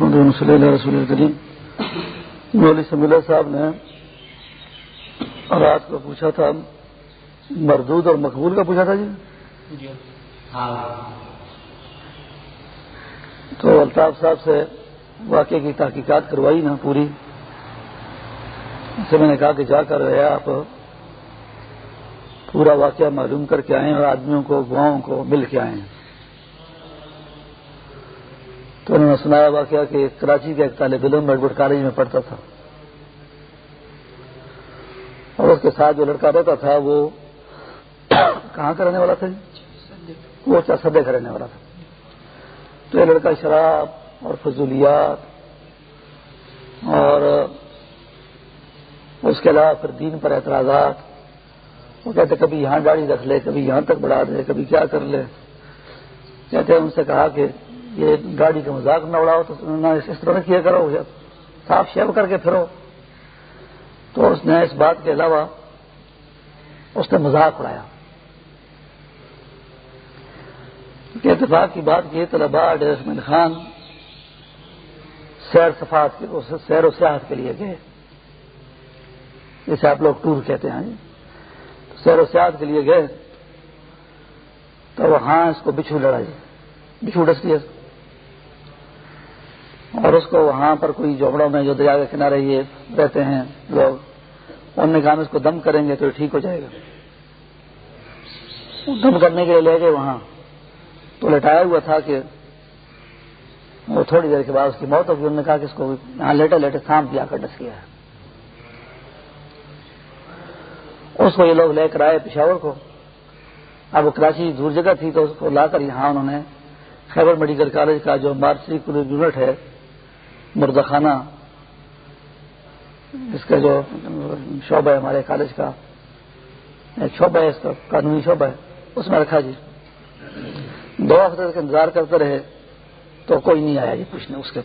محمد صلی اللہ رسول کریم مولوی سمیلا صاحب نے رات کو پوچھا تھا مردود اور مقبول کا پوچھا تھا جی؟ تو الطاف صاحب سے واقعے کی تحقیقات کروائی نا پوری۔ سے میں نے کہا کہ جا کر رہے آپ پورا واقعہ معلوم کر کے آئے اور آدمیوں کو گاؤں کو مل کے آئے تو انہوں نے سنایا واقعہ کہ کراچی کا ایک طالب علم ایڈورٹ کالج میں پڑھتا تھا۔ اور اس کے ساتھ جو لڑکا رہتا تھا وہ کہاں کا رہنے والا تھا جی؟ وہ سدے کا رہنے والا تھا۔ تو یہ لڑکا شراب اور فضولیات اور اس کے علاوہ پھر دین پر اعتراضات۔ وہ کہتے کبھی یہاں گاڑی رکھ لے، کبھی یہاں تک بڑھا دے، کبھی کیا کر لے۔ کہتے ہیں ان سے کہا کہ یہ گاڑی کا مذاق نہ اڑاؤ تو نہ اس طرح کیا کرو صاف شیو کر کے پھرو۔ تو اس نے اس بات کے علاوہ اس نے مذاق اڑایا۔ کہ اتفاق کی بات کی طلبا ڈیرسمین خان سیر صفات کے سیر و سیاحت کے لیے گئے۔ جیسے آپ لوگ ٹور کہتے ہیں۔ سیر و سیاحت کے لیے گئے۔ تو وہاں اس کو بچھو لڑا جی بچھو ڈستی اس کو وہاں پر کوئی جھوپڑوں میں جو دریا کے کنارے یہ رہتے ہیں لوگ انہوں نے کہا اس کو دم کریں گے تو ٹھیک ہو جائے گا۔ دم کرنے کے لیے لے گئے وہاں۔ تو لٹایا ہوا تھا کہ وہ تھوڑی دیر کے بعد اس کی موت ہوگی۔ انہوں نے کہا کہ اس کو یہاں لیٹے لیٹے سانپ بھی آ کر ڈس گیا۔ ہے اس کو یہ لوگ لے کر آئے پشاور کو۔ اب وہ کراچی دور جگہ تھی تو اس کو لا کر یہاں انہوں نے خیبر میڈیکل کالج کا جو مارچری یونٹ ہے مردہ خانہ اس کا جو شعبہ ہے ہمارے کالج کا، ایک شعبہ ہے، اس کا قانونی شعبہ ہے، اس میں رکھا جی۔ دو ہفتے تک انتظار کرتے رہے، تو کوئی نہیں آیا جی پوچھنے اس کے۔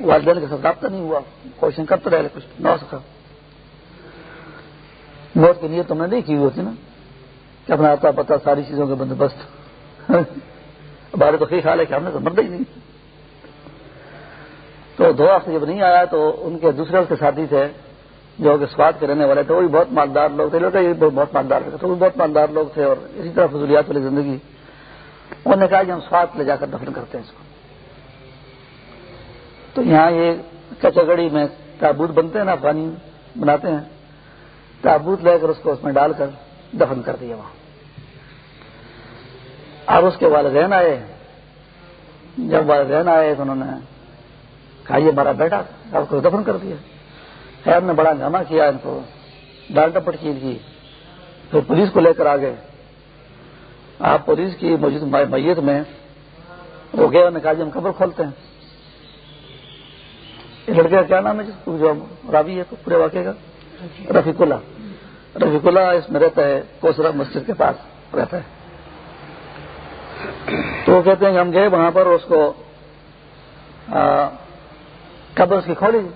والدین کے ساتھ رابطہ نہیں ہوا، کوششیں کرتے رہے کچھ نہ سکا۔ موت کی نیت تم نے نہیں کی ہوئی ہوتی نا، کہ اپنا آتا پتا ساری چیزوں کا بندوبست۔ ہمارے تو خیال ہے کہ ہم نے تو مرد ہی نہیں۔ تو دو ہفتے جب نہیں آیا تو ان کے دوسرے اس کے ساتھی تھے، جو کہ سواد کے رہنے والے تھے، وہ بھی بہت مالدار لوگ تھے لوگ بہت مالدار تھے، تو وہ بہت مالدار لوگ تھے اور اسی طرح فضولیات والی زندگی۔ انہوں نے کہا کہ ہم سواد لے جا کر دفن کرتے ہیں اس کو۔ تو یہاں یہ کچگڑی میں تابوت بنتے ہیں نا پانی بناتے ہیں۔ تابوت لے کر اس کو اس میں ڈال کر دفن کر دیا وہاں۔ اب اس کے والدین آئے۔ جب والدین آئے تو انہوں نے کہا یہ ہمارا بیٹا اب کو دفن کر دیا۔ خیر نے بڑا ہنگامہ کیا ان کو، ڈال ٹپٹ کی پھر پولیس کو لے کر آ گئے۔ آپ پولیس کی موجود میت میں وہ گئے انہوں نے کہا جی ہم خبر کھولتے ہیں۔ اس لڑکے کا کیا نام ہے جس جو راوی ہے پورے واقعے کا؟ رفیق اللہ رفیق اللہ اس میں رہتا ہے کوسرا مسجد کے پاس رہتا ہے۔ تو وہ کہتے ہیں کہ ہم گئے وہاں پر، اس کو قبر اس کی کھولی۔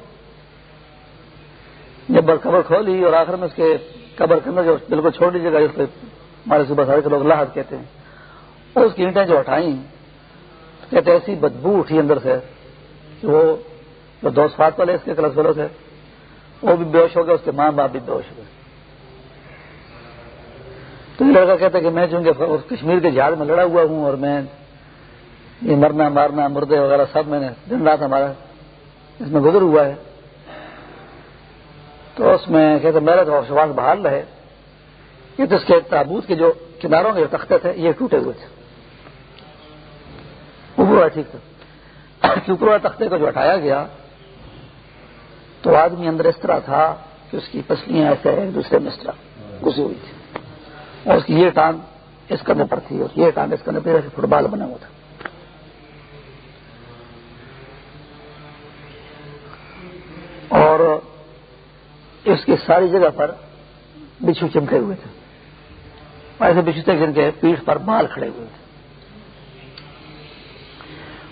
جب قبر کھولی اور آخر میں اس کے قبر کے اندر جو بالکل چھوڑ دیجیے گا جس کو ہمارے صبح سارے لوگ لاہد کہتے ہیں۔ اور اس کی اینٹیں جو ہٹائیں کہتے ایسی بدبو اٹھی اندر سے کہ وہ جو دو سات والے اس کے کلس والوں تھے، وہ بھی بے ہوش ہو گئے، اس کے ماں باپ بھی بے ہوش ہو گئے۔ تو یہ لڑکا کہتا ہے کہ میں چونکہ کشمیر کے جہاز میں لڑا ہوا ہوں اور میں یہ مرنا، مارنا، مردے وغیرہ سب میں نے دن رات ہمارا اس میں گزر ہوا ہے۔ تو اس میں کہتے میرا تو سواس بحال رہے کہ جس کے تابوت کے جو کناروں کے تختے تھے، یہ ٹوٹے ہوئے تھے۔ اوپر ٹھیک تھا۔ اوپر تختے کو جو ہٹایا گیا، تو آدمی اندر اس طرح تھا کہ اس کی پسلیاں ایسے ایک دوسرے میں اس طرح گزی ہوئی تھی اور اس کی یہ ٹانگ اس کرنے پر تھی اور یہ ٹانگ اس کرنے پر فٹ بال بنا ہوا تھا۔ اور اس کی ساری جگہ پر بچھو چمکے ہوئے تھے۔ ایسے بچھو تھے جن کے پیٹھ پر بال کھڑے ہوئے تھے۔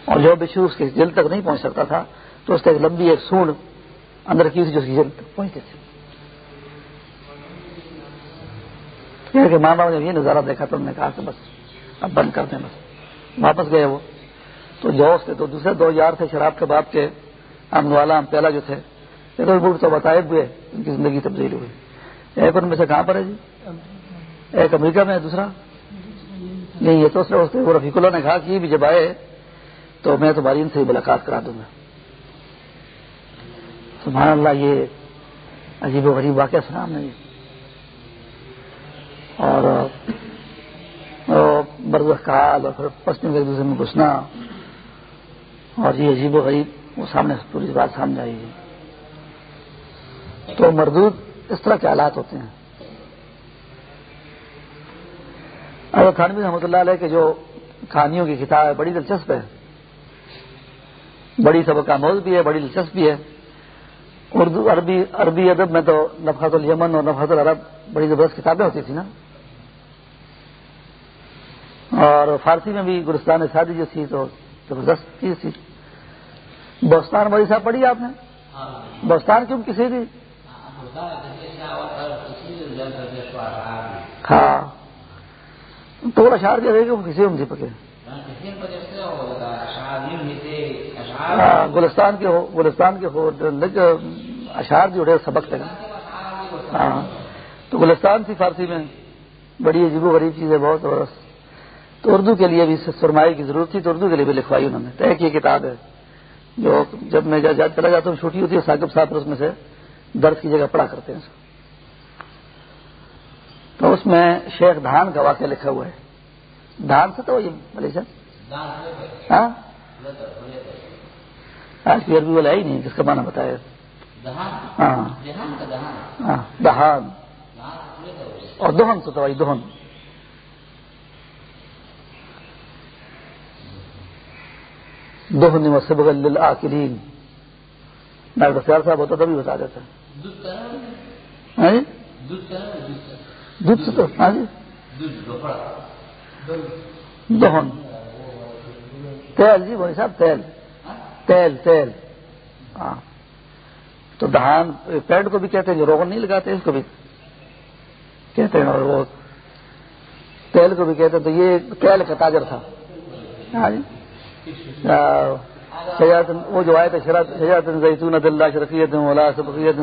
اور جو بچھو اس کے دل تک نہیں پہنچ سکتا تھا، تو اس ایک لمبی ایک سونڈ اندر کی جو پہنچتے تھے ماں باپ نے یہ نظارہ دیکھا تو انہوں نے کہا کہ بس اب بند کر دیں بس۔ واپس گئے وہ۔ تو جو اس کے تو دوسرے دو یار تھے شراب کے باپ کے امن والا ہم پہلا جو تھے بوٹ تو بتائے ہوئے ان کی زندگی تبدیل ہوئی ایک ان میں سے کہاں پر ہے جی؟ ایک امریکہ میں ہے دوسرا؟ نہیں، یہ تو وہ رفیق اللہ نے کہا کہ بھی جب آئے، تو میں تمہاری ان سے ملاقات کرا دوں گا۔ سبحان اللہ، یہ عجیب و غریب واقعہ سنا ہم نے اور برزخ کال اور پھر پشچم ایک دوسرے میں گھسنا۔ اور یہ عجیب و غریب، وہ سامنے پوری بات سامنے آئی ہے۔ تو مردود اس طرح کے حالات ہوتے ہیں۔ اگر خانوی رحمۃ اللہ علیہ کے جو کہانیوں کی کتاب ہے بڑی دلچسپ ہے۔ بڑی سبق آموز بھی ہے بڑی دلچسپ بھی ہے۔ اردو عربی عربی ادب میں تو نفحت الیمن اور نفحت العرب بڑی زبردست کتابیں ہوتی تھیں نا۔ اور فارسی میں بھی گلستان شادی جو تھی تو زبردست چیز تھی۔ بوستان بڑی صاحب پڑھی آپ نے؟ بوستان کیوں کسی تھی ہاں۔ تو اشار جو جی رہے گا وہ کسی میں پکے۔ ہاں، گلستان کے ہو گلستان کے ہو اشار جو جی ہے سبق تک۔ ہاں۔ تو گلستان تھی، فارسی میں۔ بڑی عجیب و غریب چیز ہے، بہت زبردست۔ تو اردو کے لیے بھی سرمائی کی ضرورت تھی، تو اردو کے لیے بھی لکھوائی انہوں نے۔ طے کی کتاب ہے۔ جو جب میں چلا جاتا ہوں، چھوٹی ہوتی ہے، ثاقب صاحب اس میں سے۔ درد کی جگہ پڑا کرتے ہیں تو اس میں شیخ دھان کا واقعہ لکھا ہوا ہے۔ دھان سے تو یہ ملی صاحب ہاں؟ آج کی عربی والا ہی نہیں، جس کا معنی بتایا۔ ہاں۔, ہاں، دہان اور دوہن سے تو دوہن دہن۔ و سبغ للآکلین۔ ڈاکٹر سیال صاحب ہوتا تبھی بتا دیتا۔ ہاں دودھ سے تو ہاں جی دہن تیل جی بھائی صاحب تیل تیل تیل ہاں تو دھان پیڈ کو بھی کہتے ہیں جو روغن نہیں لگاتے اس کو بھی کہتے ہیں اور وہ تیل کو بھی کہتے ہیں تو یہ تیل کا تاجر تھا ہاں جی وہ جو آئے تھے شجاعت زیتون دلہ شرفیت ولا سبقیت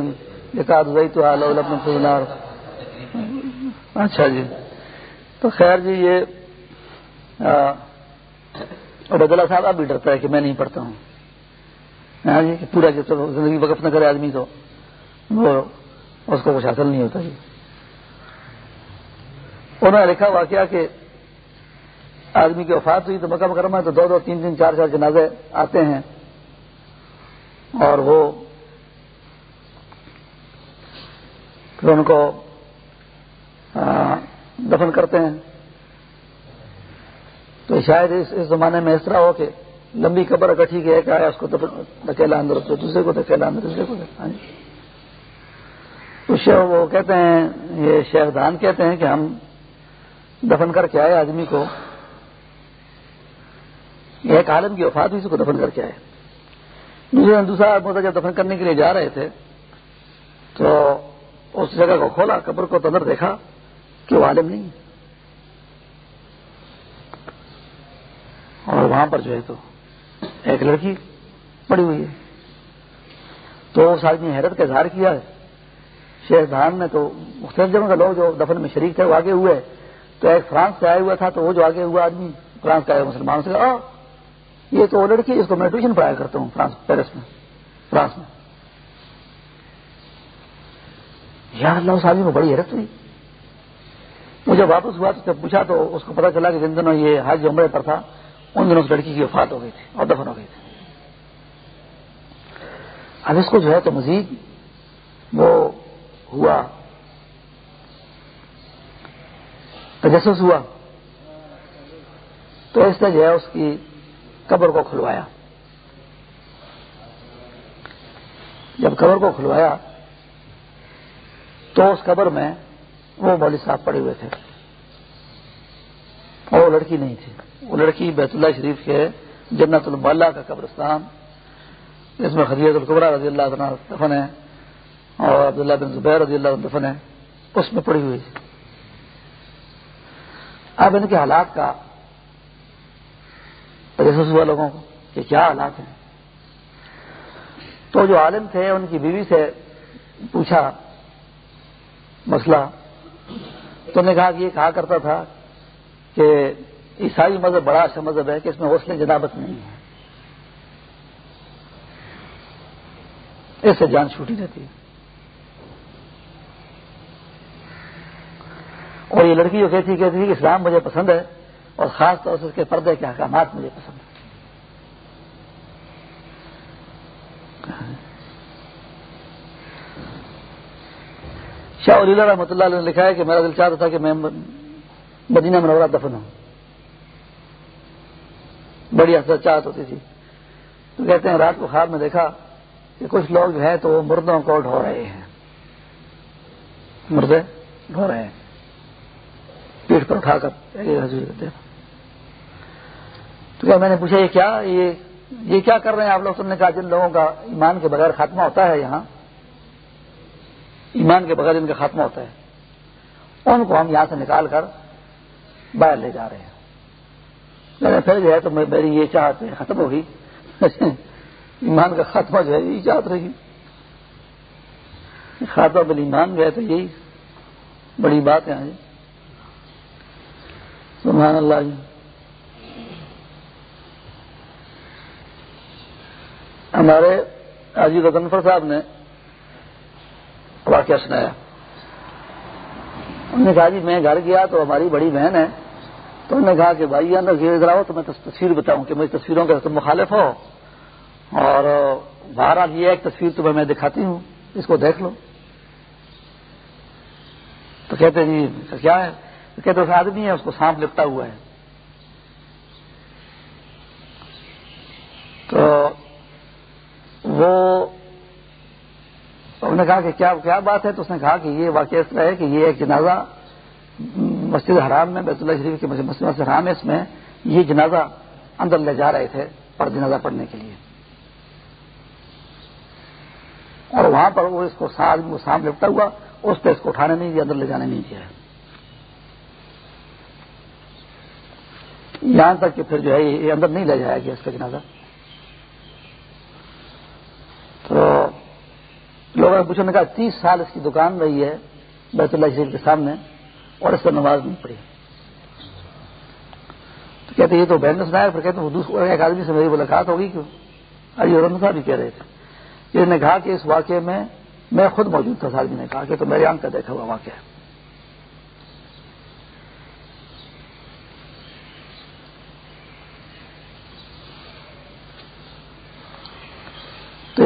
لکات زیتو اپنا اچھا جی. تو خیر جی یہ عبید اللہ صاحب اب بھی ڈرتا ہے کہ میں نہیں پڑھتا ہوں۔ ہاں جی پورا جب زندگی وقف نہ کرے آدمی تو وہ اس کو کچھ حاصل نہیں ہوتا جی۔ انہوں نے لکھا واقعہ کہ آدمی کی وفات ہوئی تو مکہ مکرمہ تو دو دو تین تین چار چار جنازے آتے ہیں اور وہ پھر ان کو دفن کرتے ہیں۔ تو شاید اس اس زمانے میں اس طرح ہو کہ لمبی قبر اکٹھی گئے کہ آیا اس کو دکیلا اندر، تو دوسرے کو دکیلا اندر، دوسرے کو ہاں جی۔ وہ کہتے ہیں، یہ شیخ دان کہتے ہیں کہ ہم دفن کر کے آئے آدمی کو۔ ایک عالم کی وفات ہوئی، اس کو دفن کر کے آئے۔ دوسرے دوسرا آدمی جب دفن کرنے کے لیے جا رہے تھے، تو اس جگہ کو کھولا، قبر کو تو اندر دیکھا کہ وہ عالم نہیں اور وہاں پر جو ہے تو ایک لڑکی پڑی ہوئی ہے۔ تو اس آدمی نے حیرت کا اظہار کیا ہے۔ شیخ دھان نے تو مختلف جگہوں کے لوگ جو دفن میں شریک تھے، وہ آگے ہوئے۔ تو ایک فرانس سے آیا ہوا تھا، تو وہ جو آگے ہوا آدمی، فرانس کا مسلمان سے کہا یہ تو وہ لڑکی اس کو میں ٹیوشن پڑھایا کرتا ہوں، فرانس، پیرس میں، فرانس میں۔ یار اللہ، اس آدمی کو بڑی حیرت ہوئی۔ مجھے واپس ہوا تو جب پوچھا تو اس کو پتا چلا کہ جن دنوں یہ حج عمرے پر تھا، ان دنوں اس لڑکی کی وفات ہو گئی تھی اور دفن ہو گئی تھی۔ اب اس کو جو ہے تو مزید وہ ہوا، تجسس ہوا۔ تو اس نے جو ہے اس کی قبر کو کھلوایا۔ جب قبر کو کھلوایا، تو اس قبر میں وہ مولوی صاحب پڑے ہوئے تھے۔ اور وہ لڑکی نہیں تھی۔ وہ لڑکی بیت اللہ شریف کے جنت البالہ کا قبرستان، جس میں خدیت القبرہ رضی اللہ عنہ دفن ہے، اور عبداللہ بن زبیر رضی اللہ عنہ دفن ہے، اس میں پڑی ہوئی اب ان کے حالات کا تجسس ہوا لوگوں کو کہ کیا حالات ہیں۔ تو جو عالم تھے، ان کی بیوی سے پوچھا مسئلہ۔ تو نے کہا کہ یہ کہا کرتا تھا کہ عیسائی مذہب بڑا اچھا مذہب ہے کہ اس میں حوصلے جنابت نہیں ہے اس سے جان چھوٹی رہتی۔ ہے اور یہ لڑکی جو کہتی کہتی تھی کہ اسلام مجھے پسند ہے۔ اور خاص طور سے اس کے پردے کے احکامات مجھے پسند ہیں۔ شاہ علی رحمۃ اللہ علیہ نے لکھا ہے کہ میرا دل چاہتا تھا کہ میں مدینہ منورہ دفن ہوں۔ بڑی حسرت چاہت ہوتی تھی۔ تو کہتے ہیں، رات کو خواب میں دیکھا کہ کچھ لوگ جو ہے تو وہ مردوں کو ڈھو رہے ہیں۔ مردے ڈھو رہے ہیں۔ پیٹ پر اٹھا کر۔ تو کیا میں نے پوچھا، یہ کیا، یہ یہ کیا کر رہے ہیں آپ لوگ؟ تم نے کہا، جن لوگوں کا ایمان کے بغیر خاتمہ ہوتا ہے یہاں، ایمان کے بغیر ان کا خاتمہ ہوتا ہے، ان کو ہم یہاں سے نکال کر باہر لے جا رہے ہیں۔ لیکن پھر جو ہے تو میری یہ چاہت ختم ہوگی ایمان کا خاتمہ جو ہے، یہی چاہت رہے گی خاتمہ بل ایمان گئے تو یہی بڑی بات ہے۔ جی سبحان اللہ جی۔ ہمارے عجیب غنفر صاحب نے واقعہ سنایا۔ انہوں نے کہا جی میں گھر گیا تو ہماری بڑی بہن ہے۔ تو انہوں نے کہا کہ بھائی اندر گھر ادھر آؤ تو میں تصویر بتاؤں کہ میری تصویروں کا تم مخالف ہو اور باہر یہ ایک تصویر تمہیں میں دکھاتی ہوں۔ اس کو دیکھ لو۔ تو کہتے جی کیا ہے؟ تو کہتے اس آدمی ہے، اس کو سانپ لپٹا ہوا ہے۔ تو وہ انہوں نے کہا کہ کیا کیا بات ہے؟ تو اس نے کہا کہ یہ واقعہ اس طرح ہے کہ یہ ایک جنازہ مسجد حرام میں، بیت اللہ شریف کے مسجد حرام ہے، اس میں یہ جنازہ اندر لے جا رہے تھے پر جنازہ پڑھنے کے لیے۔ اور وہاں پر وہ اس کو وہ سام لپٹا ہوا، اس پہ اس کو اٹھانے نہیں دیا، اندر لے جانے نہیں دیا۔ یہاں تک کہ پھر جو ہے، یہ اندر نہیں لے جایا گیا اس کا جنازہ۔ تو لوگوں نے پوچھا نے کہا، تیس سال اس کی دکان رہی ہے، بیت اللہ شریف کے سامنے، اور اس پر نماز نہیں پڑی تو کہتے، یہ تو بہن نے سنایا، پھر کہتے دوسرے ایک آدمی سے میری ملاقات ہوگی کیوں؟ ابھی اور صاحب بھی کہہ رہے تھے۔ انہوں نے کہا کہ اس واقعے میں میں خود موجود تھا آدمی نے کہا کہ تو میرے آنکھ کا دیکھا ہوا واقعہ ہے۔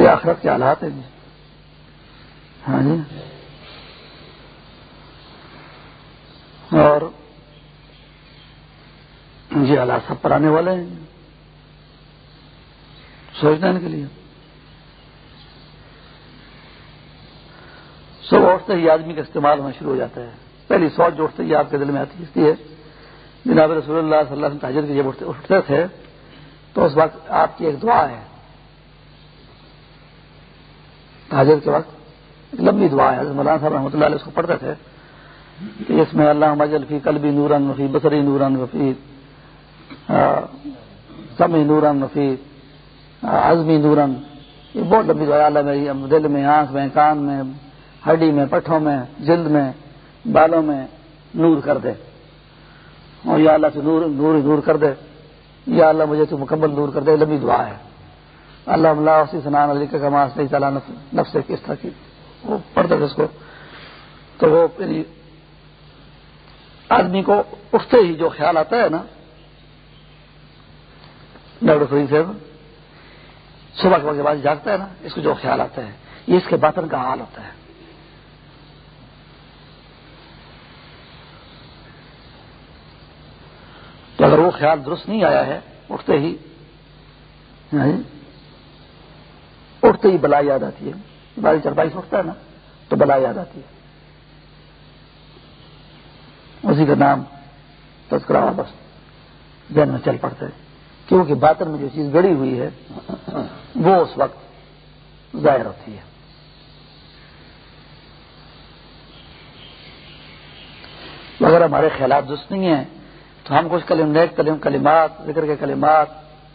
آخرت کے حالات ہیں جی۔ ہاں جی۔ اور جی حالات سب پر آنے والے ہیں۔ سوچنے کے لیے۔ سب اٹھتے ہی آدمی کا استعمال ہونا شروع ہو جاتا ہے۔ پہلی سوچ جو اٹھتے ہی آپ کے دل میں آتی ہے۔ جناب رسول اللہ صلی اللہ علیہ وسلم تاجر کے جب اٹھتے تھے، تو اس وقت آپ کی ایک دعا ہے۔ تاجر کے وقت ایک لمبی دعا ہے مولانا صاحب رحمۃ اللہ علیہ اس کو پڑھتے تھے کہ اس میں اللہ مجل فی قلبی نورن وفی، بصری نورن وفی سمی نورن وفی عزمی نورن۔ یہ بہت لمبی دعا اللہ میری دل میں، آنکھ میں، کان میں، ہڈی میں، پٹھوں میں، جلد میں، بالوں میں نور کر دے۔ اور یا اللہ سے نور نور نور کر دے۔ یا اللہ مجھے تو مکمل نور کر دے لمبی دعا ہے۔ اللہ اللہ اسی سنان علی کا کماس نہیں تعالیٰ نفس کس طرح کی وہ پڑھتے تھے اس کو۔ تو وہ یعنی آدمی کو اٹھتے ہی جو خیال آتا ہے نا، ڈاکٹر فریم صاحب، صبح کے وقت بعد جاگتا ہے نا، اس کو جو خیال آتا ہے، یہ اس کے باطن کا حال ہوتا ہے۔ تو اگر وہ خیال درست نہیں آیا ہے، اٹھتے ہی اٹھتے ہی بلا یاد آتی ہے۔ باری چرپائی سے اٹھتا ہے نا، تو بلا یاد آتی ہے۔ اسی کا نام تذکرہ بس ذہن میں چل پڑتا ہے۔ کیونکہ باطن میں جو چیز گڑی ہوئی ہے، وہ اس وقت ظاہر ہوتی ہے۔ اگر ہمارے خیالات درست نہیں ہیں، تو ہم کچھ کلم نیک کلم، کلمات، ذکر کے کلمات،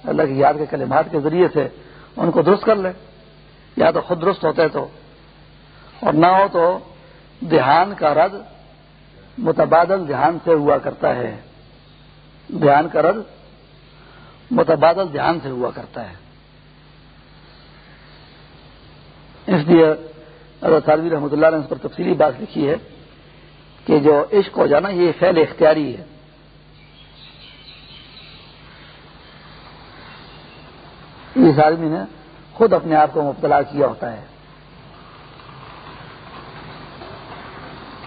اللہ کی یاد کے کلمات کے ذریعے سے ان کو درست کر لے یا تو خود درست ہوتے تو اور نہ ہو تو دھیان کا رد متبادل دھیان سے ہوا کرتا ہے۔ دھیان کا رد متبادل دھیان سے ہوا کرتا ہے۔ اس لیے حضرت سالوی رحمۃ اللہ نے اس پر تفصیلی بات لکھی ہے کہ جو عشق ہو جانا یہ فیل اختیاری ہے۔ اس آدمی نے خود اپنے آپ کو مبتلا کیا ہوتا ہے۔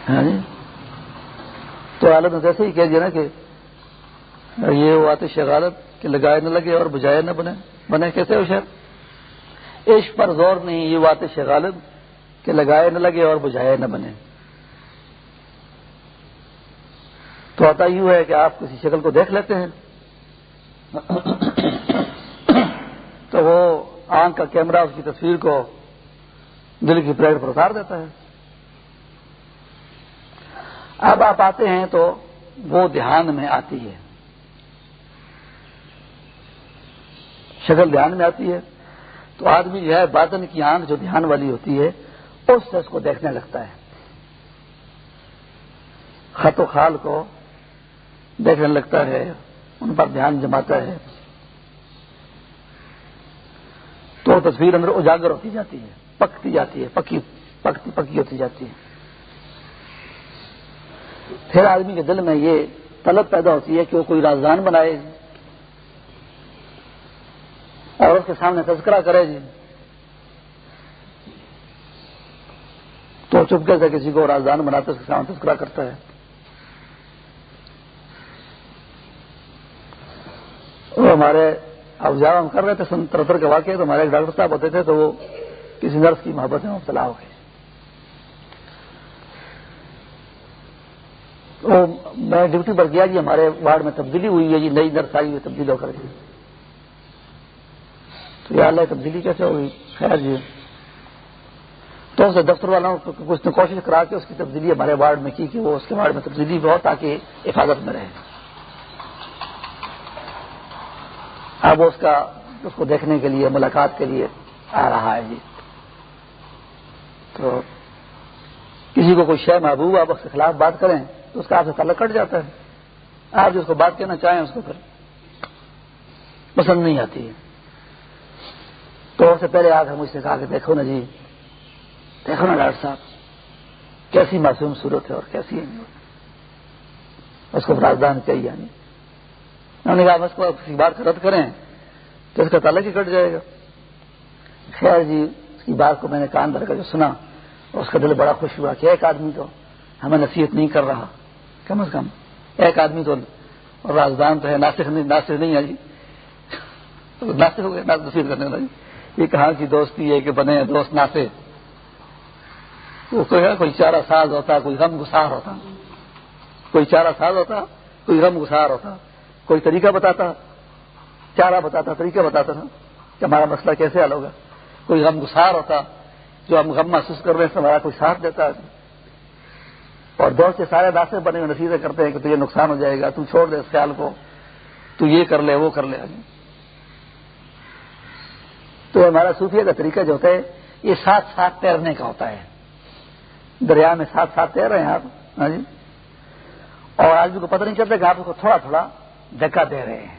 ہاں جی؟ تو عالت نے ایسے ہی کہہ دیا نا کہ یہ وہ آتے شغالت کہ لگائے نہ لگے اور بجائے نہ بنے۔ بنے کیسے ہو شہر؟ عشق پر زور نہیں، یہ بات شغالت کہ لگائے نہ لگے اور بجائے نہ بنے۔ تو آتا یوں ہے کہ آپ کسی شکل کو دیکھ لیتے ہیں۔ تو وہ آنکھ کا کیمرہ اس کی تصویر کو دل کی پلیٹ پر اتار دیتا ہے۔ اب آپ آتے ہیں تو وہ دھیان میں آتی ہے۔ شکل دھیان میں آتی ہے۔ تو آدمی جو ہے باطن کی آنکھ جو دھیان والی ہوتی ہے، اس سے اس کو دیکھنے لگتا ہے۔ خط و خال کو دیکھنے لگتا ہے، ان پر دھیان جماتا ہے۔ تو تصویر اندر اجاگر ہوتی جاتی ہے، پکتی جاتی ہے، پکی، پکتی، پکی ہوتی جاتی ہے۔ پھر آدمی کے دل میں یہ طلب پیدا ہوتی ہے کہ وہ کوئی رازدان بنائے جی، اور اس کے سامنے تذکرہ کرے جی۔ تو چپکے سے کسی کو رازدان بناتے، اس کے سامنے تذکرہ کرتا ہے۔ وہ ہمارے اب جب ہم کر رہے تھے سن ترتر کے واقعے، تو ہمارے ایک ڈاکٹر صاحب ہوتے تھے تو وہ کسی نرس کی محبت میں مبتلا ہو گئے۔ میں ڈیوٹی پر گیا جی ہمارے وارڈ میں تبدیلی ہوئی ہے جی نئی نرس آئی ہوئی تبدیلی ہو کر گئی تو یا اللہ، تبدیلی کیسے ہوگی؟ خیر جی۔ تو اسے دفتر والوں کچھ نے کوشش کرا کے اس کی تبدیلی ہمارے وارڈ میں کی کہ وہ اس کے وارڈ میں تبدیلی ہو تاکہ حفاظت میں رہے۔ اب اس کا اس کو دیکھنے کے لیے، ملاقات کے لیے آ رہا ہے جی۔ تو کسی کو کوئی شہ محبوب آپ اس کے خلاف بات کریں، تو اس کا آپ سے تعلق کٹ جاتا ہے۔ آپ جس کو بات کہنا چاہیں، اس کو پھر پسند نہیں آتی ہے۔ تو اس سے پہلے آ کر مجھ سے کہا کہ دیکھو نا جی دیکھو نا ڈاکٹر صاحب، کیسی معصوم صورت ہے اور کیسی ہے۔ اس کو راجدھان چاہیے یعنی۔ انہوں نے کہا بس کو کسی بات کا رد کریں تو اس کا تعلق ہی کٹ جائے گا۔ خیر جی اس کی بات کو میں نے کان دھر کر جو سنا اور اس کا دل بڑا خوش ہوا کہ ایک آدمی تو ہمیں نصیحت نہیں کر رہا۔ کم از کم ایک آدمی تو راجدھان تو ہے ناسک نہیں ناسک نہیں ہے جی۔ ناسک ہو گئے نصیحت کرنے والا جی۔ یہ کہاں کی دوستی ہے کہ بنے دوست ناسے کوئی چارہ ساز ہوتا، کوئی غم گسار ہوتا۔ کوئی چارہ ساز ہوتا، کوئی غم گسار ہوتا۔ کوئی طریقہ بتاتا، چارہ بتاتا، طریقہ بتاتا تھا کہ ہمارا مسئلہ کیسے حل ہوگا۔ کوئی غم گسار ہوتا، جو ہم غم محسوس کر رہے ہیں ہمارا کوئی ساتھ دیتا۔ اور دوست سے سارے راستے بنے ہوئے نصیحتیں کرتے ہیں کہ تو یہ نقصان ہو جائے گا، تو چھوڑ دے اس خیال کو، تو یہ کر لے، وہ کر لے۔ تو ہمارا صوفیہ کا طریقہ جو ہوتا ہے، یہ ساتھ ساتھ تیرنے کا ہوتا ہے۔ دریا میں ساتھ ساتھ تیر رہے ہیں آپ ہاں جی؟ اور آدمی کو پتہ نہیں چلتا کہ آپ کو تھوڑا تھوڑا دکا دے رہے ہیں۔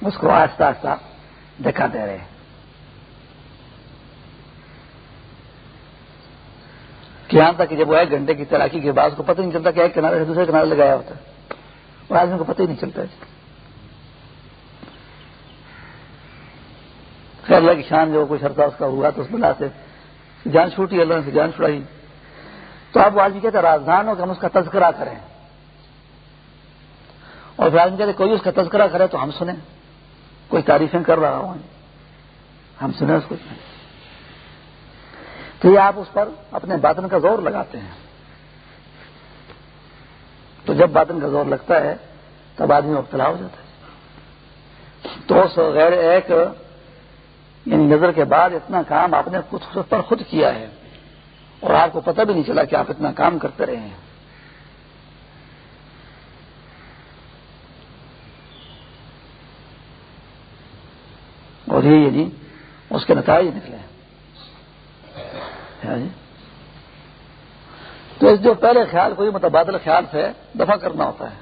اس کو آہستہ آہستہ دکا دے رہے ہیں۔ کہ یہاں تک کہ جب وہ ایک گھنٹے کی تیراکی کے بعد اس کو پتہ نہیں چلتا کہ ایک کنارے سے دوسرے کنارے لگایا ہوتا ہے۔ اور آدمی کو پتہ ہی نہیں چلتا خیر اللہ کی شان جو کوئی سرتا اس کا ہوا تو اس بلا سے جان چھوٹی، اللہ سے جان چھڑائی تو آپ وہ آدمی کہتے ہیں راجدھان ہو کہ ہم اس کا تذکرہ کریں۔ اور پھر آدمی کہتے کوئی اس کا تذکرہ کرے تو ہم سنیں۔ کوئی تعریفیں کر رہا ہوں ہم سنیں اس کو۔ تو یہ آپ اس پر اپنے باطن کا زور لگاتے ہیں۔ تو جب باطن کا زور لگتا ہے، تب آدمی مبتلا ہو جاتا ہے۔ تو اس غیر ایک یعنی نظر کے بعد اتنا کام آپ نے خود پر خود کیا ہے۔ اور آپ کو پتہ بھی نہیں چلا کہ آپ اتنا کام کرتے رہے ہیں۔ اور یہ یعنی اس کے نتائج نکلے جی؟ تو جو پہلے خیال، کوئی متبادل خیال سے دفاع کرنا ہوتا ہے۔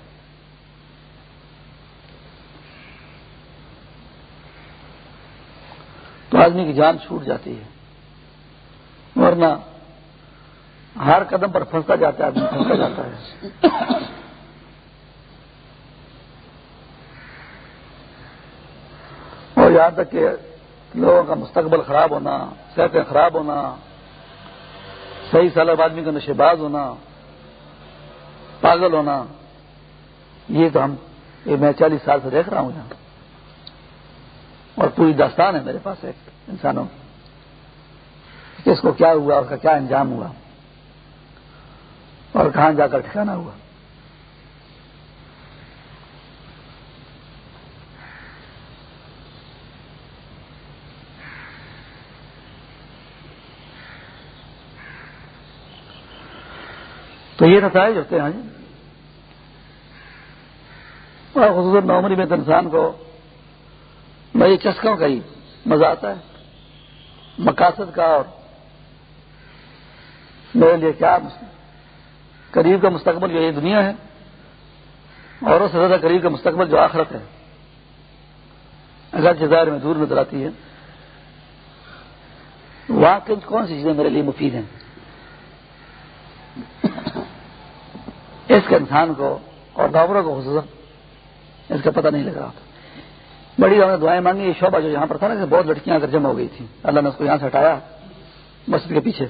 تو آدمی کی جان چھوٹ جاتی ہے۔ ورنہ ہر قدم پر پھنستا جاتا ہے، آدمی پھنستا جاتا ہے۔ یہاں تک کہ لوگوں کا مستقبل خراب ہونا، صحتیں خراب ہونا، صحیح سالب آدمی کا نشے باز ہونا، پاگل ہونا، یہ تو ہم یہ میں چالیس سال سے دیکھ رہا ہوں یہاں۔ اور پوری داستان ہے میرے پاس ایک انسانوں کس کو کیا ہوا، اس کا کیا انجام ہوا، اور کہاں جا کر ٹھکانا ہوا۔ تو یہ نتائج ہوتے ہیں جی۔ خصوصاً نومری میں انسان کو بھائی چسکوں کا ہی مزہ آتا ہے۔ مقاصد کا اور میرے لیے کیا قریب کا مستقبل جو یہ دنیا ہے، اور اس سے زیادہ قریب کا مستقبل جو آخرت ہے۔ اگر جزائر میں دور نظر آتی ہے وہاں کون سی چیزیں میرے لیے مفید ہیں؟ اس کے انسان کو اور ڈاکٹروں کو خصوصاً اس کا پتہ نہیں لگ رہا تھا۔ بڑی ہم نے دعائیں مانگی یہ شعبہ جو یہاں پر تھا نا بہت لڑکیاں اگر جمع ہو گئی تھیں اللہ نے اس کو یہاں سے ہٹایا مسجد کے پیچھے۔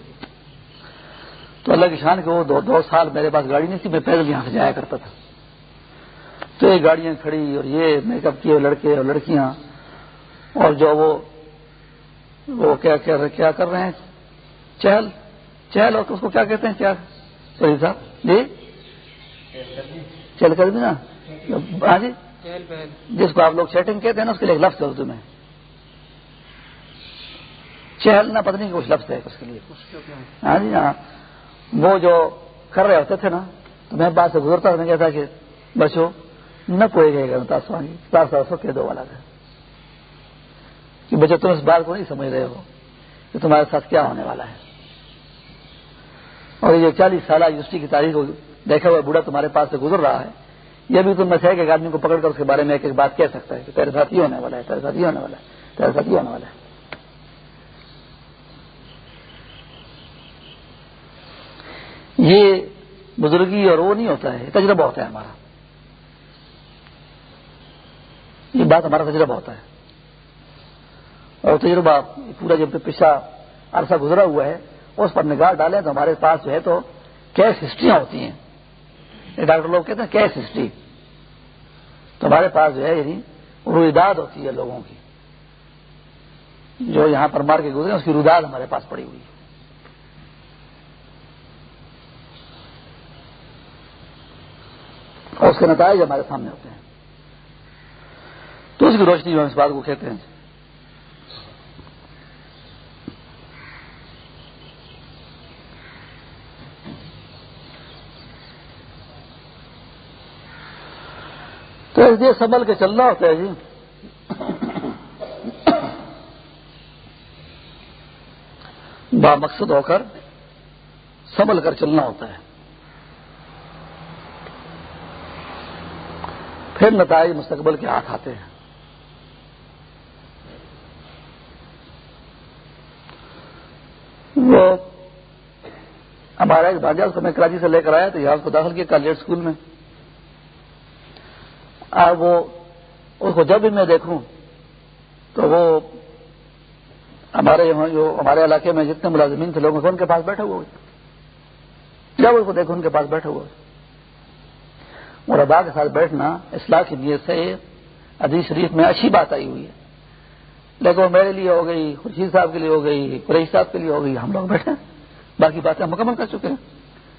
تو اللہ کی شان کے وہ دو, دو سال میرے پاس گاڑی نہیں تھی میں پیدل یہاں سے جایا کرتا تھا۔ تو یہ گاڑیاں کھڑی اور یہ میک اپ کیے لڑکے اور لڑکیاں۔ اور جو وہ وہ کیا کیا کر رہے ہیں؟ چہل چہل اور اس کو کیا کہتے ہیں کیا صاحب جی؟ چل کر بھی نا ہاں جی؟ جس کو آپ لوگ چیٹنگ کہتے ہیں نا اس کے لیے ایک لفظ ہے اردو میں چہل نہ پتنی کچھ لفظ ہے اس کے لیے۔ ہاں جی ہاں۔ وہ جو کر رہے ہوتے تھے نا تو میں بات سے گزرتا میں کہتا کہ بچو نہ کوئی گئے گا تاسو سو کے دو والا ہے کہ بچے تم اس بات کو نہیں سمجھ رہے ہو کہ تمہارے ساتھ کیا ہونے والا ہے۔ اور یہ چالیس سالہ یونیورسٹی کی تاریخ دیکھا ہوا بوڑھا تمہارے پاس سے گزر رہا ہے، یہ بھی تم میں سے ایک آدمی کو پکڑ کر اس کے بارے میں ایک ایک بات کہہ سکتا ہے کہ تیرے ساتھ یہ ہونے والا ہے، تیرے ساتھ یہ ہونے والا ہے، تیرے ساتھ یہ ہونے والا ہے۔ یہ بزرگی اور وہ نہیں ہوتا ہے، تجربہ ہوتا ہے ہمارا۔ یہ بات ہمارا تجربہ ہوتا ہے۔ اور تجربہ پورا جب پچھلا عرصہ گزرا ہوا ہے، اس پر نگاہ ڈالیں تو ہمارے پاس جو ہے تو کیس ہسٹریاں ہوتی ہیں۔ ڈاکٹر لوگ کہتے ہیں کیس ہسٹری؟ تو ہمارے پاس جو ہے یعنی رویداد ہوتی ہے لوگوں کی۔ جو یہاں پر مار کے گزرے، اس کی روداد ہمارے پاس پڑی ہوئی ہے۔ اور اس کے نتائج ہمارے سامنے ہوتے ہیں۔ تو اس کی روشنی جو ہم اس بات کو کہتے ہیں۔ تو اس لیے سنبھل کے چلنا ہوتا ہے جی۔ با مقصد ہو کر سنبھل کر چلنا ہوتا ہے۔ پھر نتائج مستقبل کے ہاتھ آتے ہیں۔ وہ ہمارا ایک بھاجا اس کو میں کراچی سے لے کر آیا تو یہاں اس کو داخل کیا کالج اسکول میں۔ وہ اس کو جب بھی میں دیکھوں تو وہ ہمارے یہاں جو ہمارے علاقے میں جتنے ملازمین تھے لوگ ان کے پاس بیٹھے ہوئے جب اس کو دیکھو ان کے پاس بیٹھے ہوئے اور ابا کے ساتھ بیٹھنا اصلاح کی نیت سے عزیز شریف میں اچھی بات آئی ہوئی ہے۔ لیکن وہ میرے لیے ہو گئی، خورشید صاحب کے لیے ہو گئی، قریش صاحب کے لیے ہو گئی، ہم لوگ بیٹھے باقی باتیں مکمل کر چکے ہیں۔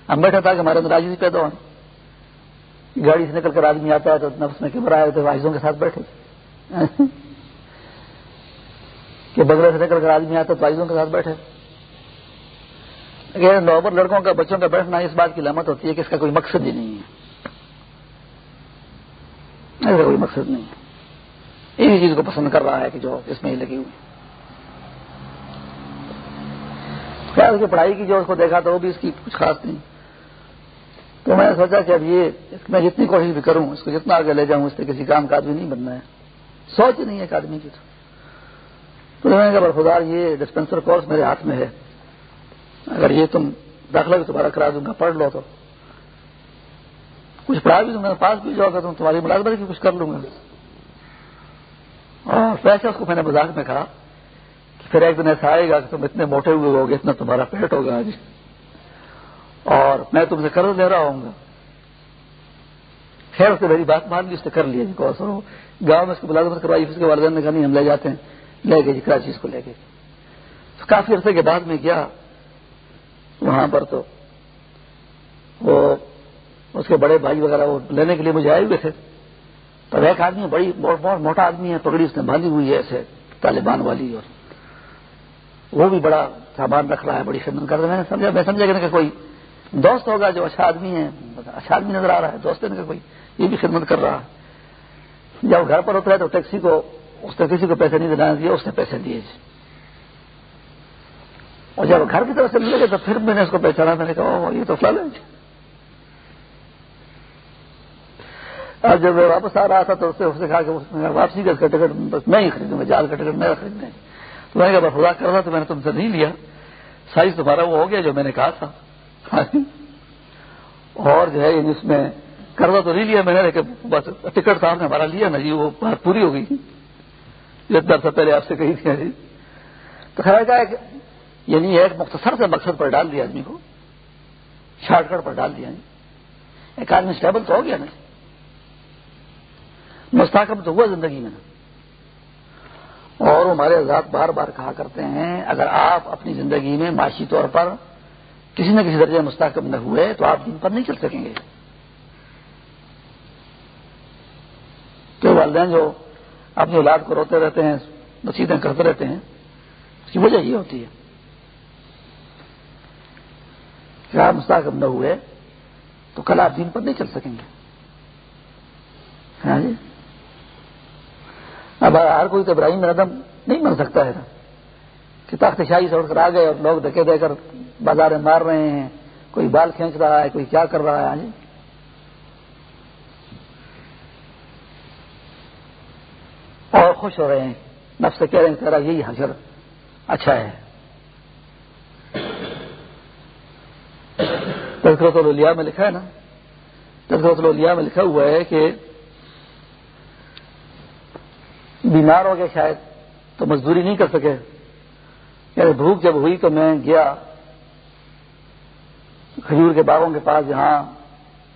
ہم بیٹھے تھا کہ ہمارے اندر راجی پیدا گاڑی سے نکل کر آدمی آتا ہے تو نفس میں کیمرہ آئے تو وائزوں کے ساتھ بیٹھے۔ کہ بگلے سے نکل کر آدمی آتا ہے تو وائزوں کے ساتھ بیٹھے۔ نوبر لڑکوں کا بچوں کا بیٹھنا اس بات کی لامت ہوتی ہے کہ اس کا کوئی مقصد ہی نہیں ہے۔ ایسا کوئی مقصد نہیں ہے۔ انہیں چیز کو پسند کر رہا ہے کہ جو اس میں ہی لگی ہوئی۔ اس کی پڑھائی کی جو اس کو دیکھا تو وہ بھی اس کی کچھ خاص نہیں۔ تو میں نے سوچا کہ اب یہ میں جتنی کوشش بھی کروں، اس کو جتنا آگے لے جاؤں، اس سے کسی کام کا آدمی نہیں بننا ہے۔ سوچ ہی نہیں ہے ایک آدمی کی تو۔ میں نے کہا برخدار یہ ڈسپینسر کورس میرے ہاتھ میں ہے۔ اگر یہ تم داخلہ بھی تمہارا کرا دوں گا، پڑھ لو تو۔ کچھ پڑھا بھی دوں گا، پاس بھی جاؤ گا تو تمہاری ملازمت کی کچھ کر لوں گا۔ اور پیسے اس کو میں نے مزاق میں کہا کہ پھر ایک دن ایسا آئے گا کہ تم اتنے موٹے ہوئے ہوگے، اتنا تمہارا پیٹ ہوگا۔ آج اور میں تم سے قرض لے رہا ہوں گا۔ خیر اس نے میری بات مان لی، اس نے کر لیا۔ جی کو سر گاؤں میں اس کو ملازمت کروائی، اس کے والدین نے کہا، نہیں، ہم لے جاتے ہیں۔ لے گئے جی کراچی اس کو لے گئے۔ تو کافی عرصے کے بعد میں گیا۔ وہاں پر تو وہ اس کے بڑے بھائی وغیرہ وہ لینے کے لیے مجھے آئے ہوئے تھے۔ تو ایک آدمی، بڑی بہت موٹا آدمی ہے، پگڑی اس نے باندھی ہوئی ہے ایسے طالبان والی اور وہ بھی بڑا سامان رکھ رہا ہے، بڑی خدمت کر رہا ہے۔ میں نے سمجھا، میں سمجھا کہ کوئی دوست ہوگا جو اچھا آدمی ہے اچھا آدمی نظر آ رہا ہے، دوست نے کوئی، یہ بھی خدمت کر رہا ہے۔ جب گھر پر ہوتا ہے تو ٹیکسی کو، اس نے کسی کو پیسے نہیں دینا دیا اس نے پیسے دیے جی۔ اور جب گھر کی طرف سے ملے گا تو پھر میں نے اس کو پہچانا، میں نے کہا یہ تو فلال ہے جی۔ اور جب میں واپس آ رہا تھا تو اس نے کہا کہ واپسی کا ٹکٹ بس میں ہی خریدوں گا، جال کا ٹکٹ میرا خریدنا تو میں نے کہا خدا کر رہا تو میں نے تم سے نہیں لیا۔ سائز تمہارا وہ ہو گیا جو میں نے کہا تھا۔ اور جو ہے یعنی اس میں قرضہ تو نہیں لیا میں نے بس ٹکٹ صاحب نے ہمارا لیا نا جی وہ بات پوری ہو گئی جتنا سا پہلے آپ سے کہی تھی جی۔ تو خیر کیا یعنی ایک مختصر سے مقصد پر ڈال دیا آدمی کو۔ شارٹ کٹ پر ڈال دیا جی۔ ایک آدمی اسٹیبل تو ہو گیا نا۔ مستحکم تو ہوا زندگی میں اور ہمارے آزاد بار بار کہا کرتے ہیں، اگر آپ اپنی زندگی میں معاشی طور پر کسی نہ کسی درجے مستحکم نہ ہوئے تو آپ دن پر نہیں چل سکیں گے۔ تو والدین جو اپنی اولاد کو روتے رہتے ہیں نصیحتیں کرتے رہتے ہیں، اس کی وجہ یہ ہوتی ہے کہ آپ مستحکم نہ ہوئے تو کل آپ دین پر نہیں چل سکیں گے۔ ہاں جی؟ اب ہر کوئی تو ابراہیم ردم نہیں مر سکتا ہے۔ کہ تخت شاہی سے اٹھ کر آ گئے اور لوگ دھکے دے کر بازار میں مار رہے ہیں، کوئی بال کھینچ رہا ہے، کوئی کیا کر رہا ہے ہاں جی؟ اور خوش ہو رہے ہیں۔ نفس سے کہہ رہے ہیں، تیرا یہی حشر اچھا ہے۔ تذکرت الولیا میں لکھا ہے نا تذکرت الولیا میں لکھا ہوا ہے کہ بیمار ہو گئے شاید، تو مزدوری نہیں کر سکے۔ یعنی بھوک جب ہوئی تو میں گیا کھجور کے باغوں کے پاس جہاں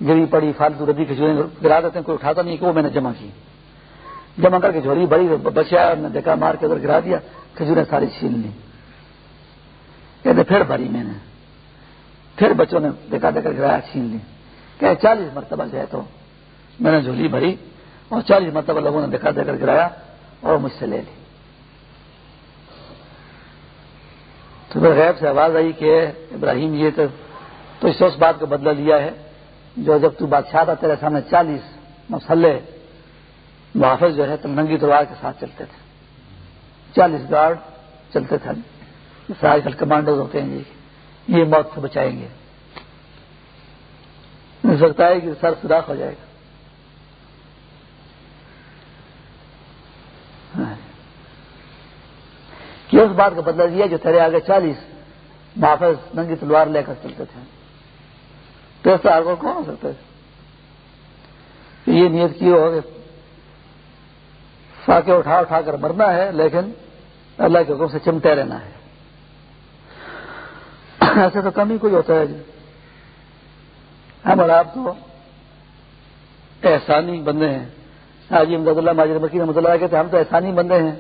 گری پڑی، فالتو ردی کھجوریں گرا دیتے ہیں، کوئی اٹھاتا نہیں کہ وہ میں نے جمع کی۔ جمع کر کے جھوڑی بڑی بچیا نے دیکھا، مار کے ادھر گرا دیا، کھجوریں ساری چھین لی۔ کہتے پھر بھری میں نے۔ پھر بچوں نے دیکھا دیکھا گرایا، چھین لی۔ کہ چالیس مرتبہ جو ہے تو میں نے جھولی بھری اور چالیس مرتبہ لوگوں نے دیکھا دے کر گرایا اور مجھ سے لے لی۔ تو پھر غیب سے آواز آئی کہ ابراہیم یہ تو اس سے اس بات کا بدلہ لیا ہے جو جب تو بادشاہ تھا تیرے سامنے چالیس مسلح محافظ جو ہے تو ننگی تلوار کے ساتھ چلتے تھے۔ چالیس گارڈ چلتے تھے۔ آج کل کمانڈوز ہوتے ہیں جی۔ یہ موت سے بچائیں گے۔ سکتا ہے کہ سر سوراخ ہو جائے گا۔ کہ اس بات کا بدلہ دیا جو تیرے آگے چالیس محافظ ننگی تلوار لے کر چلتے تھے۔ تو اس طرح کون ہو سکتا ہے یہ نیت کی ہو فاقے اٹھا اٹھا کر مرنا ہے، لیکن اللہ کے حکم سے چمٹے رہنا ہے۔ ایسے تو کم ہی کوئی ہوتا ہے جی۔ ہم اور آپ تو احسانی بندے ہیں۔ حاجی امداد اللہ ماجر مکین رحمۃ اللہ کہتے ہم تو احسانی بندے ہیں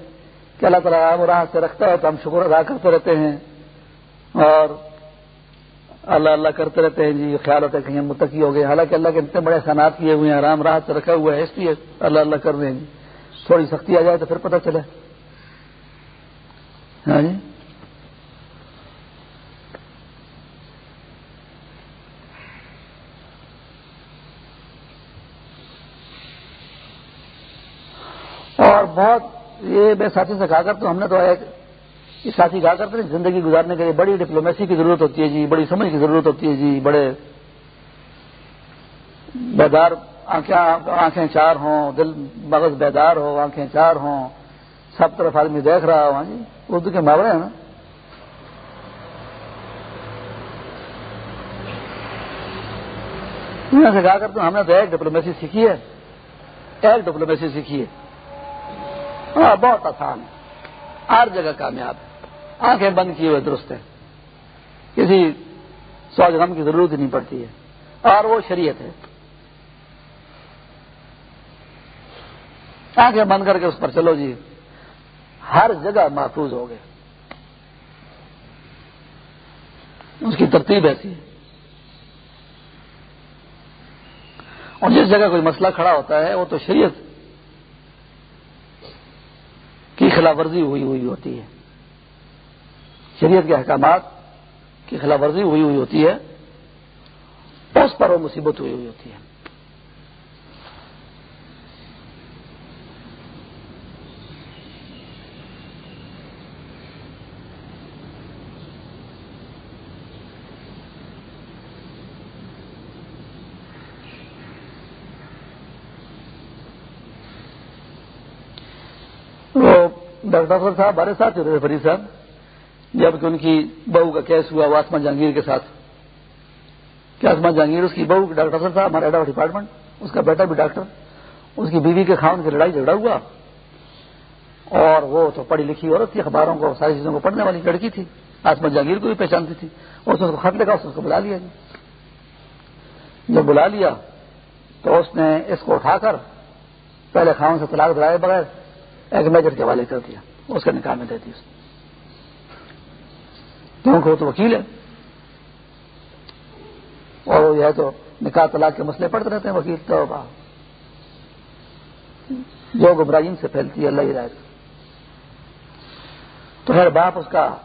کہ اللہ تعالیٰ عام راہ سے رکھتا ہے تو ہم شکر ادا کرتے رہتے ہیں۔ اور اللہ اللہ کرتے رہتے ہیں جی خیال ہوتا ہے کہ ہم متقی ہو گئے۔ حالانکہ اللہ کے اتنے بڑے احسانات کیے ہوئے ہیں، آرام راہ سے رکھا ہوا ہے، اس لیے اللہ اللہ کر رہے ہیں۔ جی تھوڑی سختی آ جائے تو پھر پتہ چلے۔ ہاں جی۔ اور بہت یہ میں ساتھی سے کہا کرتا ہوں، ہم نے تو ایک ساتھی کہا کرتے ہیں، زندگی گزارنے کے لیے بڑی ڈپلومیسی کی ضرورت ہوتی ہے جی بڑی سمجھ کی ضرورت ہوتی ہے جی بڑے بیدار، آنکھیں چار ہوں، دل مغز بیدار ہو، آنکھیں چار ہوں، سب طرف آدمی دیکھ رہا ہو ہاں جی اردو کے محاورے ہیں نا۔ سے کہا کرتا ہوں، ہم نے تو ایک ڈپلومیسی سیکھی ہے، ایک ڈپلومیسی سیکھی ہے۔ ہاں، بہت آسان ہے، ہر جگہ کامیاب ہے۔ آنکھیں بند کیے ہوئے درست ہے کسی سوچ غم کی ضرورت ہی نہیں پڑتی ہے۔ اور وہ شریعت ہے۔ آنکھیں بند کر کے اس پر چلو جی۔ ہر جگہ محفوظ ہو گئے۔ اس کی ترتیب ایسی ہے۔ اور جس جگہ کوئی مسئلہ کھڑا ہوتا ہے، وہ تو شریعت کی خلاف ورزی ہوئی ہوئی ہوتی ہے۔ شریعت کے احکامات کی خلاف ورزی ہوئی ہوئی ہوتی ہے، اس پر وہ مصیبت ہوئی ہوئی ہوتی ہے۔ ڈاکٹر صاحب ہمارے ساتھ ہوتے تھے، فرید صاحب۔ جبکہ ان کی بہو کا کیس ہوا واسما جہانگیر کے ساتھ۔ کیا آسما جہانگیر؟ اس کی بہو ڈاکٹر صاحب ہمارے ہیڈ آف ڈپارٹمنٹ اس کا بیٹا بھی ڈاکٹر۔ اس کی بیوی کے خاون کی لڑائی جھگڑا ہوا۔ اور وہ تو پڑھی لکھی عورت تھی، اخباروں کو، ساری چیزوں کو پڑھنے والی لڑکی تھی۔ آسما جہانگیر کو بھی پہچانتی تھی۔ اس نے اس کو خط لکھا، اس کو بلا لیا جی۔ جب بلا لیا تو اس نے اس کو اٹھا کر پہلے خاون سے طلاق دلائے بغیر ایک میجر کے حوالے کر دیا۔ اس کا نکاح میں دے دی اس نے۔ کیونکہ وہ تو وکیل ہے اور وہ یہ ہے تو نکاح طلاق کے مسئلے پڑتے رہتے ہیں وکیل۔ تو جو گبراہیم سے پھیلتی ہے، اللہ ہی رائے تو خیر، باپ اس کا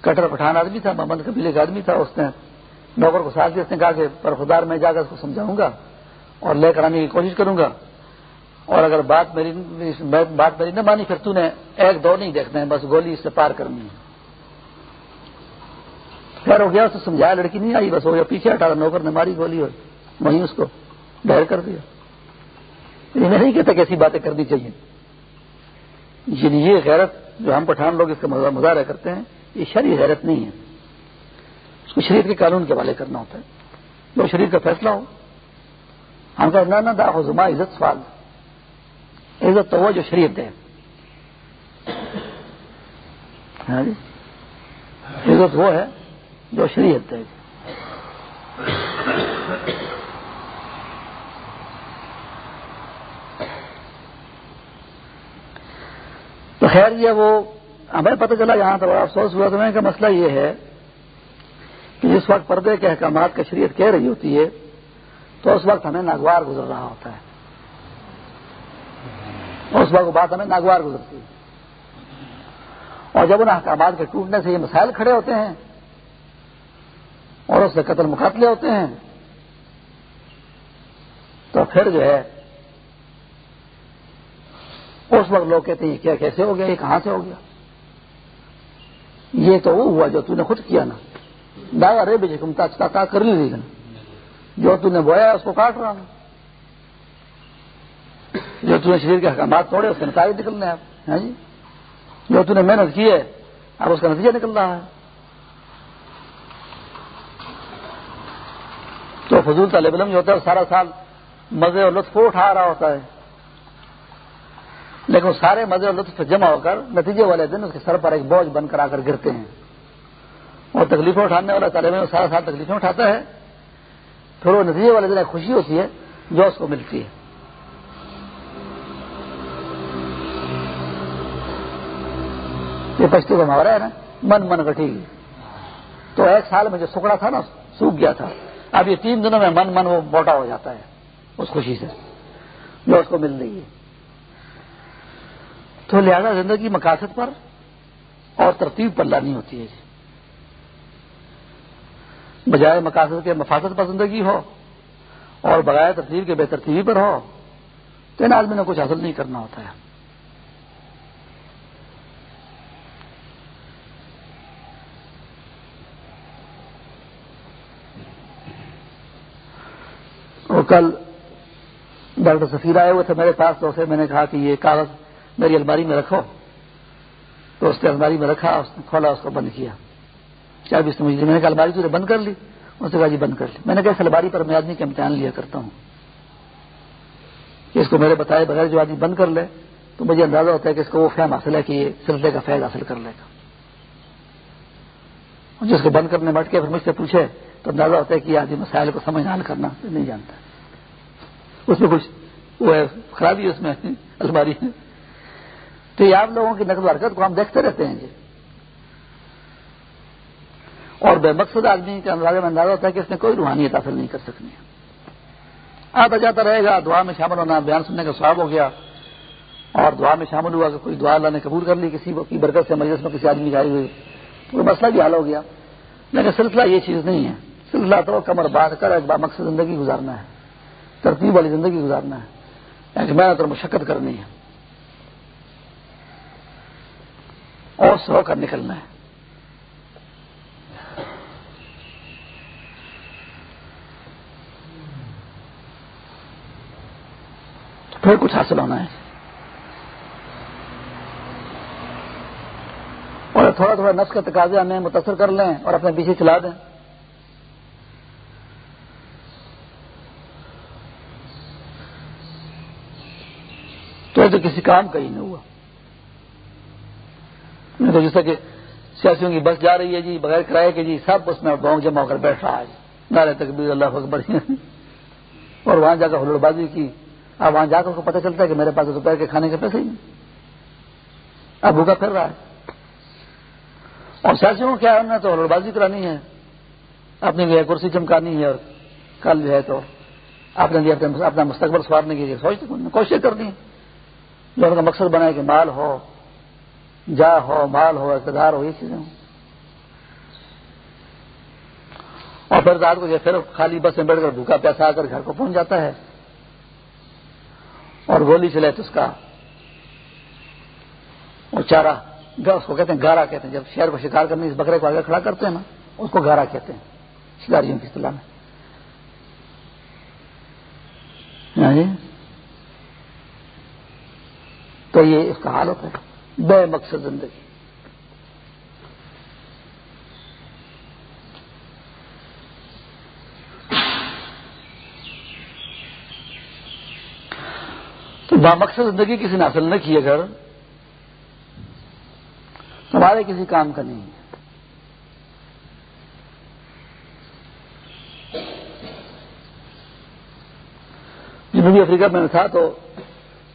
کٹر پٹھان آدمی تھا محمد قبیلے کا آدمی تھا۔ اس نے نوکر کو ساتھ دیا، اس نے کہا کہ پرخدار میں جا کر اس کو سمجھاؤں گا اور لے کر آنے کی کوشش کروں گا۔ اور اگر بات میری بات میری نہ مانی، پھر تو نے ایک دو نہیں دیکھنا ہے، بس گولی اس سے پار کرنی ہے۔ خیر ہو گیا، اسے سمجھایا، لڑکی نہیں آئی، بس ہو گیا، پیچھے ہٹا، نوکر نے ماری، گولی اور وہیں اس کو ڈر کر دیا۔ میں نہیں کہتا کہ ایسی باتیں کرنی چاہیے۔ یعنی یہ غیرت، جو ہم پٹھان لوگ اس کا مظاہرہ کرتے ہیں، یہ شرعی غیرت نہیں ہے۔ اس کو شریعت کے قانون کے حوالے کرنا ہوتا ہے۔ جو شریعت کا فیصلہ ہو۔ ہم کا نہ دا زما عزت سوال۔ عزت تو وہ جو شریعت ہے ہاں جی؟ عزت وہ ہے جو شریعت ہے۔ تو خیر جی، یہ وہ ہمیں پتہ چلا یہاں تو افسوس ہوا تو کا مسئلہ یہ ہے کہ جس وقت پردے کے احکامات کا شریعت کہہ رہی ہوتی ہے، تو اس وقت ہمیں ناگوار گزر رہا ہوتا ہے۔ اس وقت بات ہمیں ناگوار گزرتی ہے۔ اور جب ان احکامات کے ٹوٹنے سے یہ مسائل کھڑے ہوتے ہیں اور اس سے قتل مقاتلے ہوتے ہیں۔ تو پھر جو ہے، اس وقت لوگ کہتے ہیں کیا کیسے ہو گیا، یہ کہاں سے ہو گیا؟ یہ تو وہ ہوا جو نے خود کیا نا۔ ڈایا رے بجے کم کا کر لی جو نے بویا اس کو کاٹ رہا نا جو تم نے شریر کے حکامات توڑے، اس کے نتائج نکلنے آپ ہاں جی؟ جو تم نے محنت کی ہے، اب اس کا نتیجہ نکل رہا ہے۔ تو فضول طالب علم جو ہوتا ہے سارا سال مزے اور لطف اٹھا رہا ہوتا ہے۔ لیکن سارے مزے اور لطف جمع ہو کر نتیجے والے دن اس کے سر پر ایک بوجھ بن کر آ کر گرتے ہیں۔ اور تکلیفیں اٹھانے والا طالب علم سارا سال تکلیفیں اٹھاتا ہے۔ پھر وہ نتیجے والے دن ایک خوشی ہوتی ہے، جو اس کو ملتی ہے۔ یہ پشتی کا محاورہ ہے نا، من من گٹھی۔ تو ایک سال میں جو سکڑا تھا نا، سوکھ گیا تھا۔ اب یہ تین دنوں میں من من وہ موٹا ہو جاتا ہے، اس خوشی سے، جو اس کو مل رہی ہے۔ تو لہذا زندگی مقاصد پر اور ترتیب پر لانی ہوتی ہے۔ بجائے مقاصد کے مفاصد پر زندگی ہو اور بغیر ترتیب کے بے ترتیبی پر ہو، تو ان آدمی نے کچھ حاصل نہیں کرنا ہوتا ہے۔ اور کل ڈاکٹر سفیر آئے ہوئے تھے میرے پاس، تو اسے میں نے کہا کہ یہ کاغذ میری الماری میں رکھو۔ تو اس نے الماری میں رکھا، اس نے کھولا، اس کو بند کیا۔ کیا بھی سمجھ لی میں نے کہا، الماری تو بند کر لی۔ اس نے کہا جی بند کر لی۔ میں نے کہا، اس الماری پر میں آدمی کا امتحان لیا کرتا ہوں۔ کہ اس کو میرے بتائے بغیر جو آدمی بند کر لے، تو مجھے اندازہ ہوتا ہے کہ اس کو وہ فہم حاصل ہے کہ یہ سلسلے کا فیض حاصل کر لے گا۔ جس کو بند کرنے بٹ کے پھر مجھ سے پوچھے تو اندازہ ہوتا ہے کہ آدمی مسائل کو سمجھ حال کرنا نہیں جانتا۔ اس میں کچھ وہ ہے، خرابی اس میں، الماری ہے۔ تو یہ آپ لوگوں کی نقل حرکت کو ہم دیکھتے رہتے ہیں جی۔ اور بے مقصد آدمی کے اندازے میں اندازہ ہوتا ہے کہ اس نے کوئی روحانیت حاصل نہیں کر سکنی آتا جاتا رہے گا، دعا میں شامل ہونا، بیان سننے کا سواب ہو گیا۔ اور دعا میں شامل ہوا کہ کوئی دعا اللہ نے قبول کر لی، کسی کی برکت سے مجلس میں کسی آدمی کی آئی ہوئی۔ تو مسئلہ بھی حل ہو گیا۔ لیکن سلسلہ یہ چیز نہیں ہے۔ سلسلہ تو کمر بات کر ایک مقصد زندگی گزارنا ہے۔ ترتیب والی زندگی گزارنا ہے۔ یعنی ایک محنت اور مشقت کرنی ہے۔ اور سو کر نکلنا ہے۔ پھر کچھ حاصل ہونا ہے۔ اور تھوڑا تھوڑا نفس کے تقاضے ہمیں متاثر کر لیں اور اپنے پیچھے چلا دیں۔ تو تو کسی کام کا ہی نہیں ہوا۔ نہیں تو جیسا کہ سیاسیوں کی بس جا رہی ہے جی بغیر کرائے کے جی سب اس میں گاؤں جمع ہو کر بیٹھ رہا ہے۔ نارے تکبیر، اللہ اکبر۔ اور وہاں جا کر ہلڑ بازی کی۔ اب وہاں جا کر پتہ چلتا ہے کہ میرے پاس دوپہر کے کھانے کے پیسے ہی نہیں اب بھوکا پھر رہا ہے۔ اور سیاسیوں کو کیا ہے؟ تو بازی کرانی ہے۔ اپنی جو ہے کرسی چمکانی ہے اور کل جو ہے تو آپ نے اپنا مستقبل سوارنے کی کوشش کرنی ہے جو ان کا مقصد بنا ہے کہ مال ہو، جا ہو، مال ہو، اقتدار ہو، یہ چیزیں ہوں۔ اور پھر رات کو جو پھر خالی بس میں بیٹھ کر بھوکا پیسہ آ کر گھر کو پہنچ جاتا ہے۔ اور گولی چلے تو اس کا وہ چارہ اس کو کہتے ہیں گارا کہتے ہیں۔ جب شہر کو شکار کرنے اس بکرے کو آگے کھڑا کرتے ہیں نا، اس کو گارا کہتے ہیں۔ شکاریوں کی اصطلاح میں۔ ہاں جی؟ تو یہ اس کا حال ہوتا ہے۔ بے مقصد زندگی۔ تو مقصد زندگی کسی نے حاصل نہ کی اگر ہمارے کسی کام کا نہیں ہے۔ جنوبی افریقہ میں تھا تو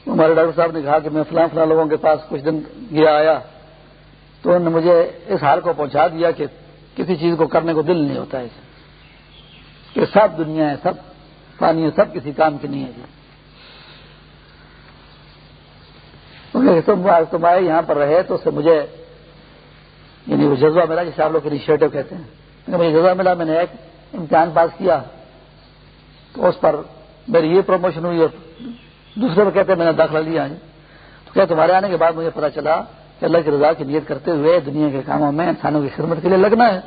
ہمارے ڈاکٹر صاحب نے کہا کہ میں فلاں فلاں لوگوں کے پاس کچھ دن گیا، آیا تو انہوں نے مجھے اس حال کو پہنچا دیا کہ کسی چیز کو کرنے کو دل نہیں ہوتا ہے۔ کہ سب دنیا ہے، سب پانی ہے، سب کسی کام کی نہیں ہے۔ جی تم تم آئے یہاں پر رہے تو اس سے مجھے یعنی وہ جذبہ ملا جسے آپ لوگ انیشیٹو کہتے ہیں۔ مجھے جذبہ ملا، میں نے ایک امتحان پاس کیا۔ تو اس پر میری یہ پروموشن ہوئی اور دوسرے کہتے ہیں، میں نے داخلہ لیا ہے۔ تو کیا تمہارے آنے کے بعد مجھے پتا چلا کہ اللہ کی رضا کی نیت کرتے ہوئے دنیا کے کاموں میں انسانوں کی خدمت کے لیے لگنا ہے۔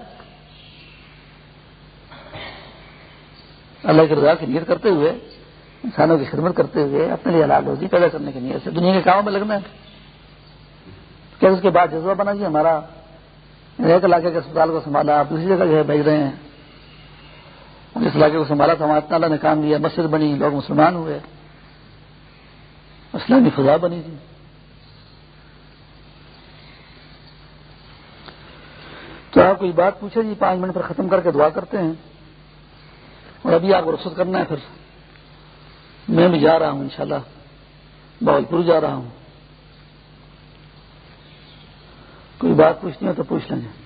اللہ کی رضا کی نیت کرتے ہوئے، انسانوں کی خدمت کرتے ہوئے اپنے لیے حلال روزی پیدا کرنے کی نیت سے دنیا کے کاموں میں لگنا ہے۔ کیا اس کے بعد جذبہ بنا جی؟ ہمارا ایک علاقے کے اسپتال کو سنبھالا آپ دوسری جگہ جو ہے بھیج رہے ہیں۔ جس علاقے کو سنبھالا تھا، وہاں اتنا اللہ نے کام لیا مسجد بنی، لوگ مسلمان ہوئے۔ اسلامی فضا بنی تھی۔ تو آپ کوئی بات پوچھے جی پانچ منٹ پر ختم کر کے دعا کرتے ہیں۔ اور ابھی آپ کو رخصت کرنا ہے پھر۔ میں بھی جا رہا ہوں انشاءاللہ شاء پور جا رہا ہوں۔ کوئی بات پوچھنی ہو تو پوچھ لیں گے